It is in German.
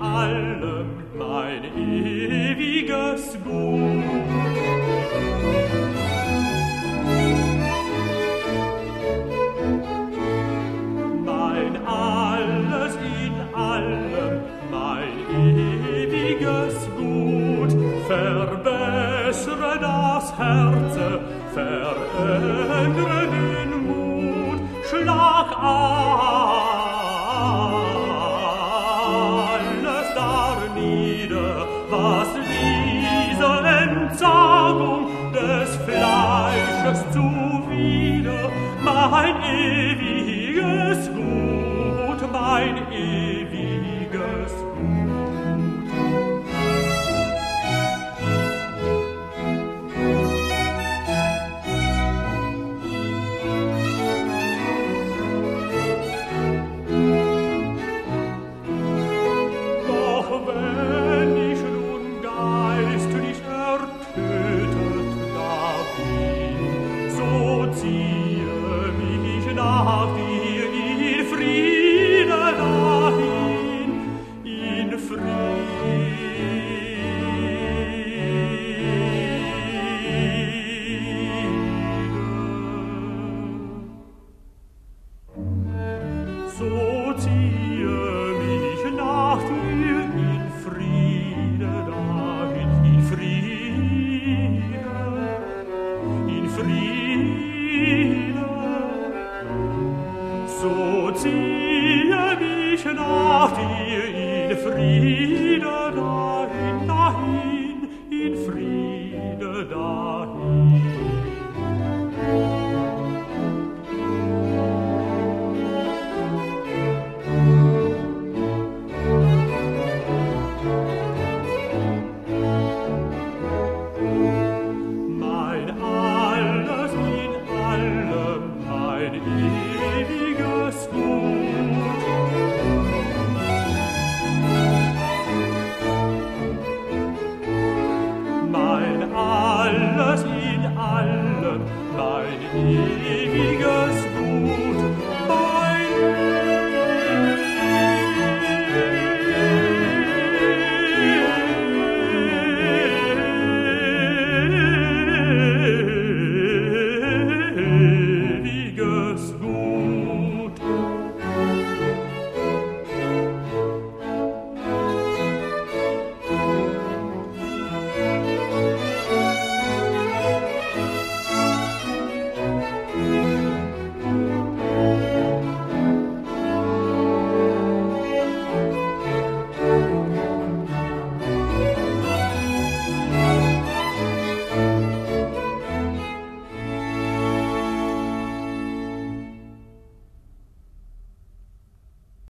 allem mein ewiges Gut. Mein alles in allem, mein ewiges Gut, verbessere das Herze, verändere den Mut, schlag alles ewiges Gut, mein ewiges crine so ziehe mich nach dir in frina da in dahin in Friede da alles in allem, mein Leben.